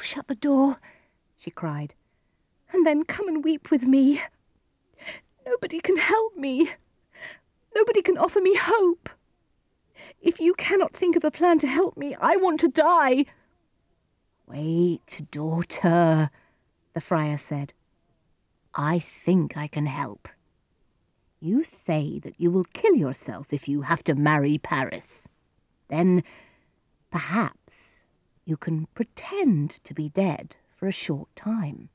Shut the door, she cried, and then come and weep with me. Nobody can help me. Nobody can offer me hope. If you cannot think of a plan to help me, I want to die. Wait, daughter, the friar said. I think I can help. You say that you will kill yourself if you have to marry Paris. Then, perhaps, you can pretend to be dead for a short time.